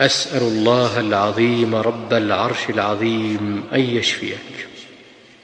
أسأل الله العظيم رب العرش العظيم أن يشفيك.